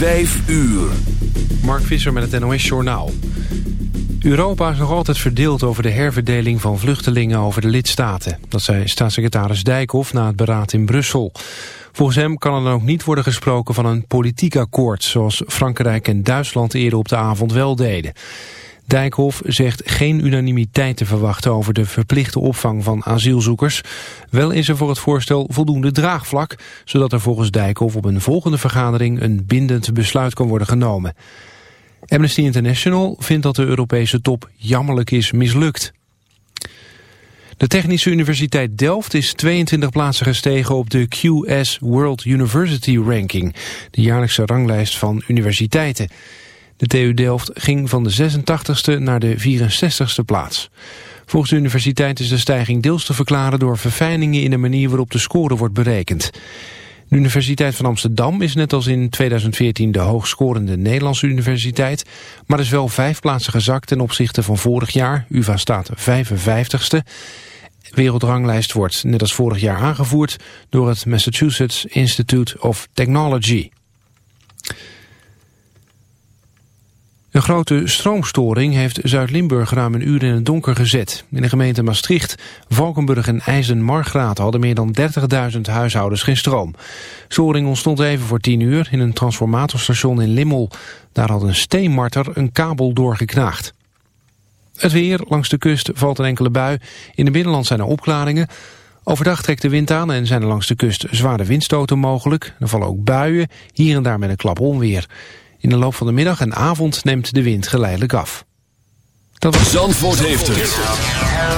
Vijf uur. Mark Visser met het NOS Journaal. Europa is nog altijd verdeeld over de herverdeling van vluchtelingen over de lidstaten. Dat zei staatssecretaris Dijkhoff na het beraad in Brussel. Volgens hem kan er dan ook niet worden gesproken van een politiek akkoord... zoals Frankrijk en Duitsland eerder op de avond wel deden. Dijkhoff zegt geen unanimiteit te verwachten over de verplichte opvang van asielzoekers. Wel is er voor het voorstel voldoende draagvlak, zodat er volgens Dijkhoff op een volgende vergadering een bindend besluit kan worden genomen. Amnesty International vindt dat de Europese top jammerlijk is mislukt. De Technische Universiteit Delft is 22 plaatsen gestegen op de QS World University Ranking, de jaarlijkse ranglijst van universiteiten. De TU Delft ging van de 86ste naar de 64ste plaats. Volgens de universiteit is de stijging deels te verklaren door verfijningen in de manier waarop de score wordt berekend. De Universiteit van Amsterdam is net als in 2014 de hoogscorende Nederlandse universiteit, maar is wel vijf plaatsen gezakt ten opzichte van vorig jaar. UvA staat 55ste. Wereldranglijst wordt net als vorig jaar aangevoerd door het Massachusetts Institute of Technology. Een grote stroomstoring heeft Zuid-Limburg ruim een uur in het donker gezet. In de gemeente Maastricht, Valkenburg en IJzen-Margraat hadden meer dan 30.000 huishoudens geen stroom. Storing ontstond even voor 10 uur in een transformatorstation in Limmel. Daar had een steenmarter een kabel doorgeknaagd. Het weer, langs de kust valt een enkele bui. In de binnenland zijn er opklaringen. Overdag trekt de wind aan en zijn er langs de kust zware windstoten mogelijk. Er vallen ook buien, hier en daar met een klap onweer. In de loop van de middag en avond neemt de wind geleidelijk af. Dat was... Zandvoort heeft het.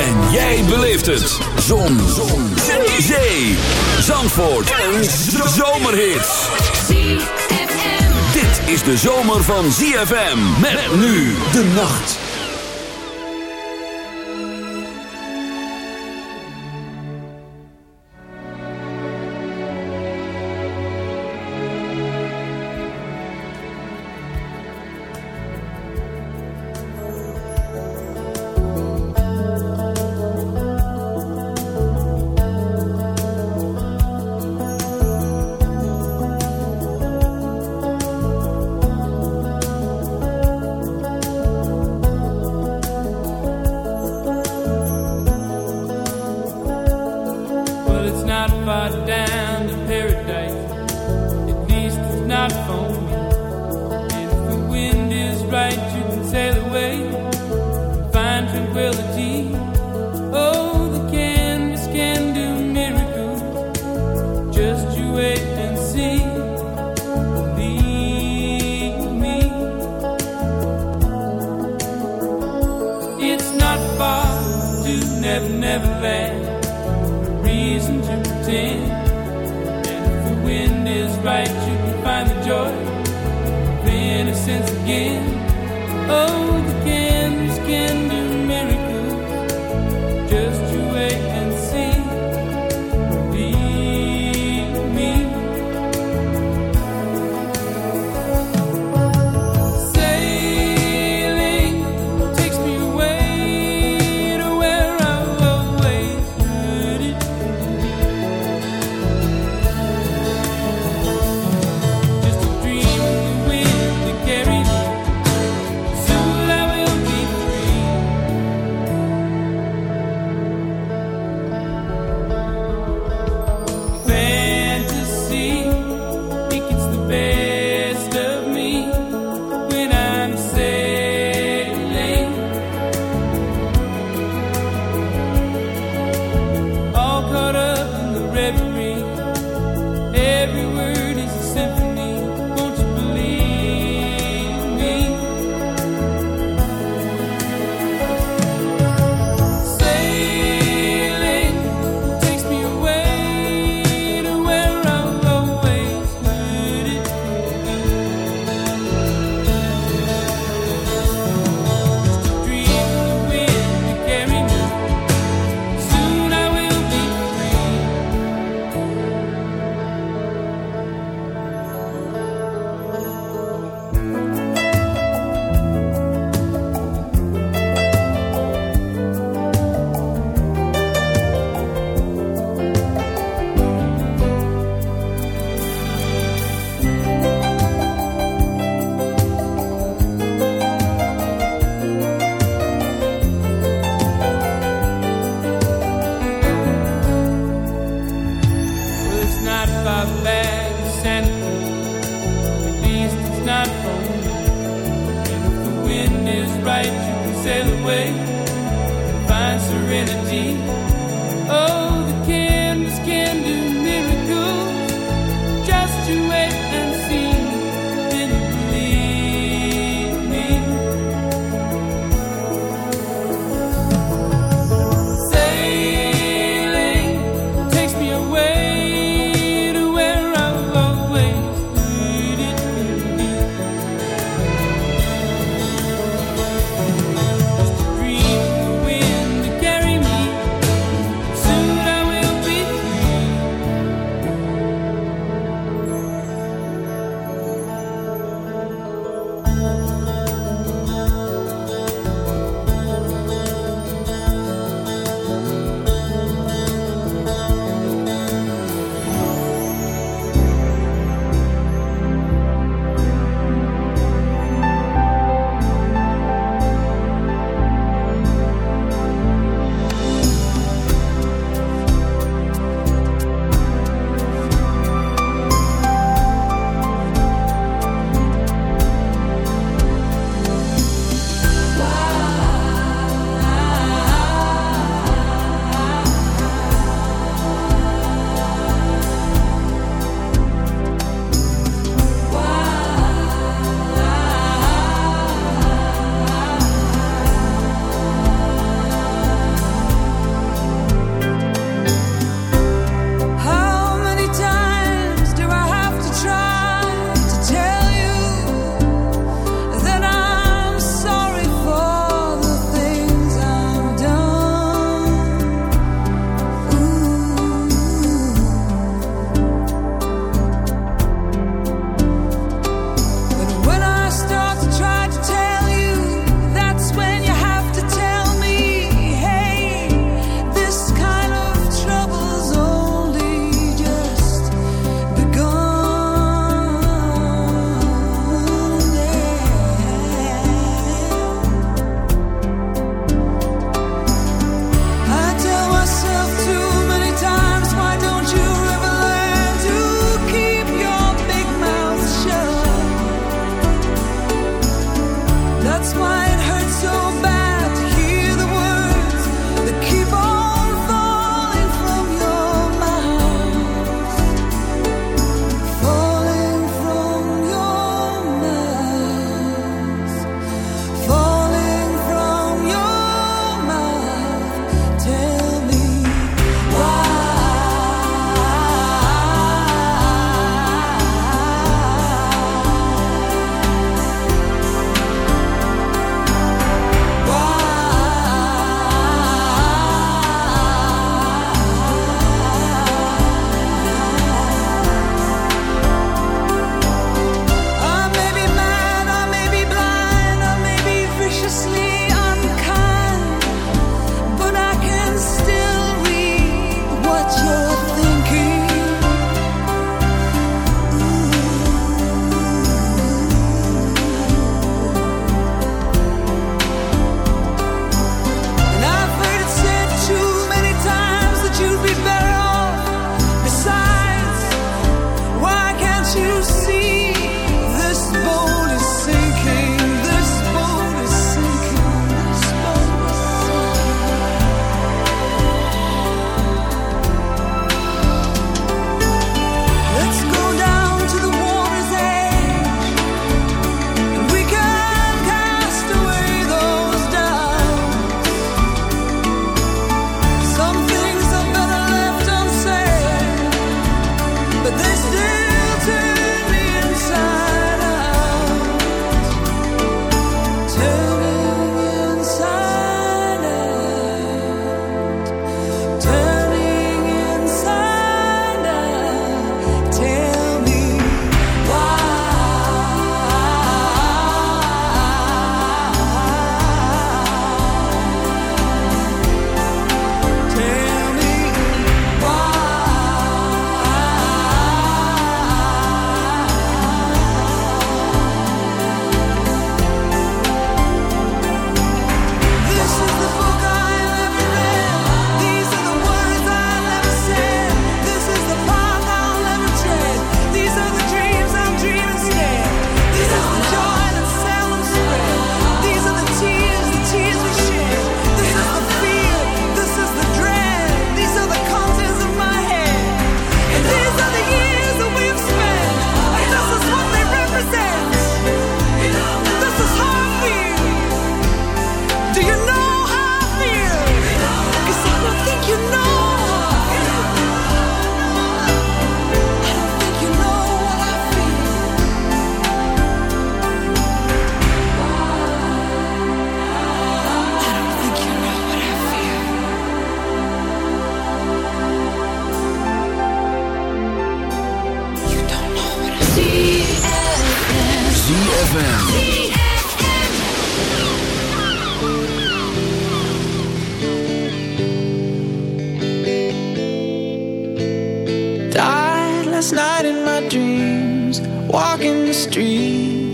En jij beleeft het. Zon. Zon. Zee. Zandvoort. Een zomerhit. Dit is de zomer van ZFM. Met nu de nacht.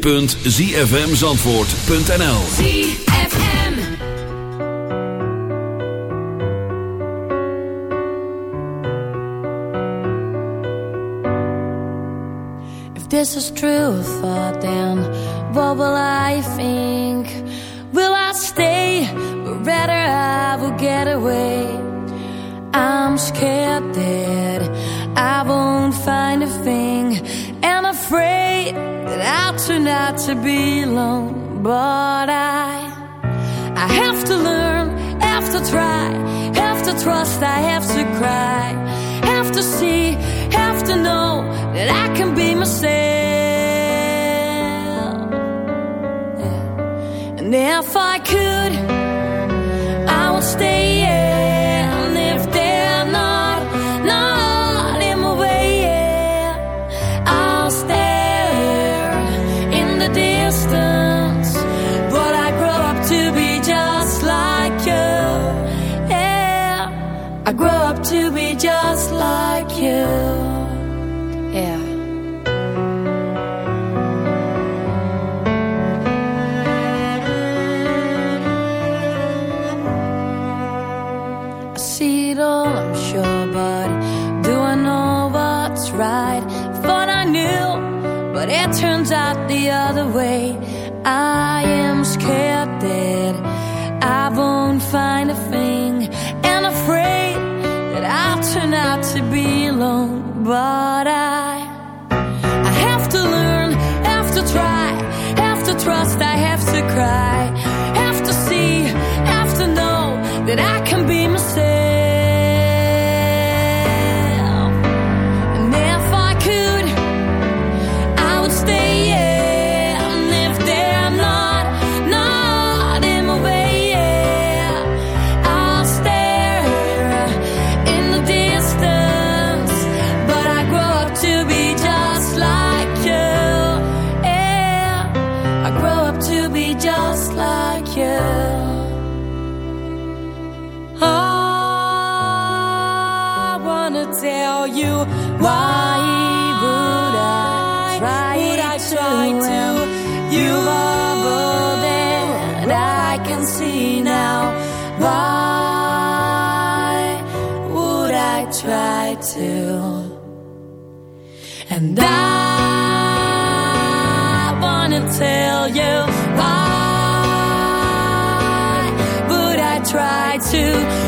www.zfmzandvoort.nl If this is true And if I could try to. And I wanna tell you why, but I try to.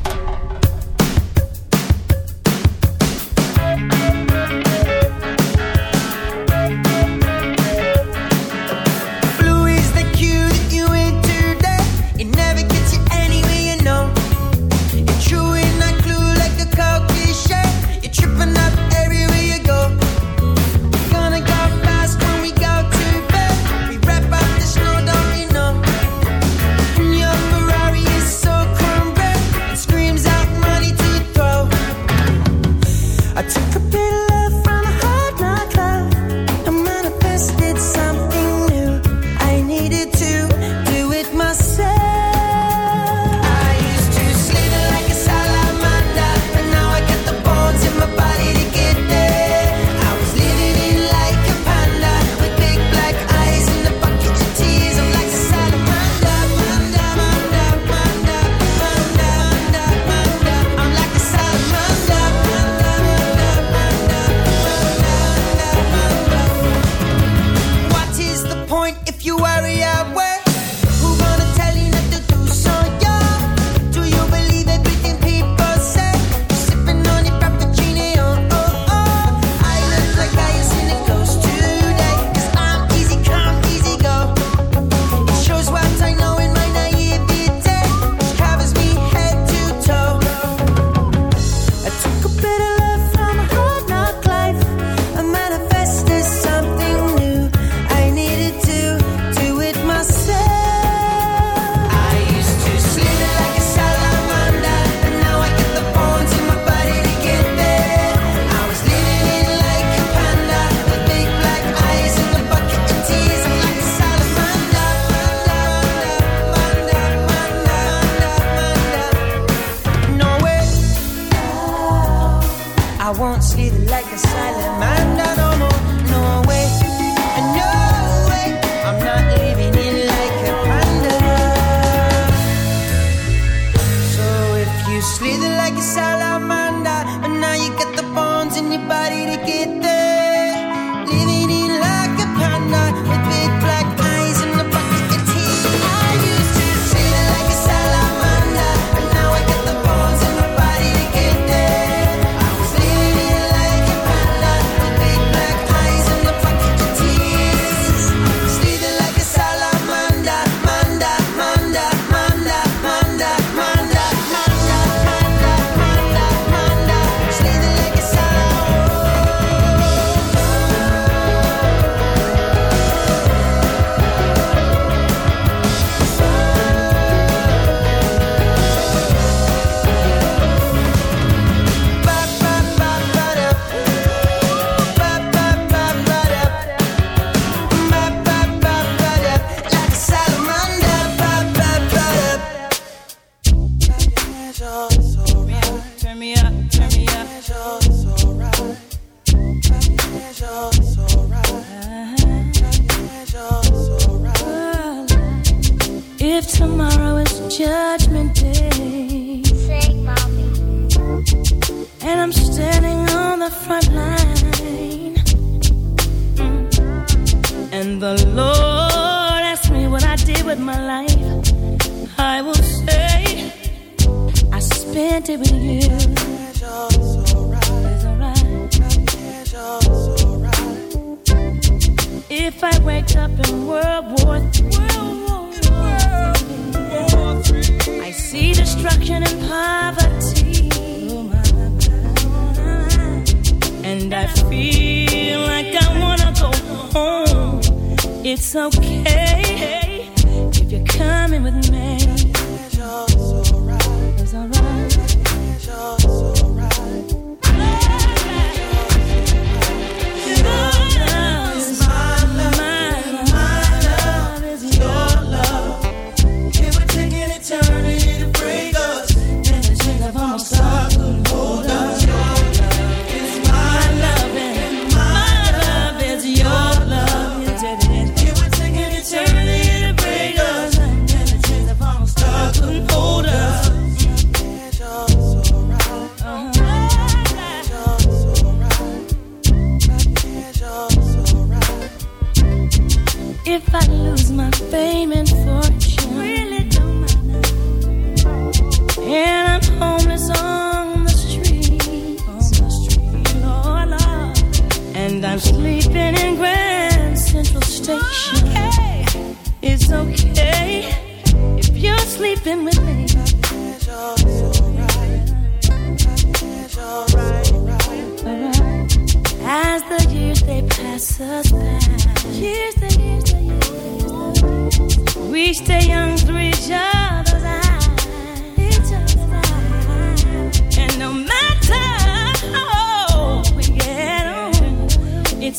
Spent with you. It's alright. If I wake up in World War III, I see destruction and poverty. And I feel like I wanna go home. It's okay if you're coming with me.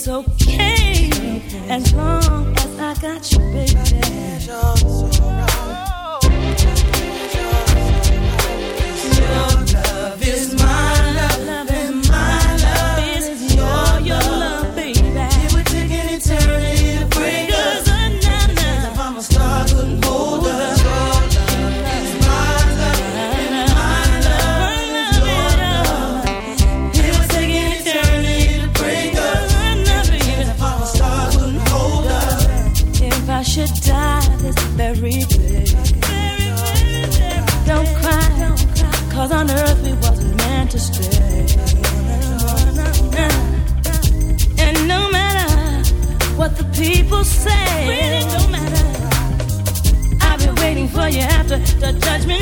It's okay as long as I got you, baby. For you after the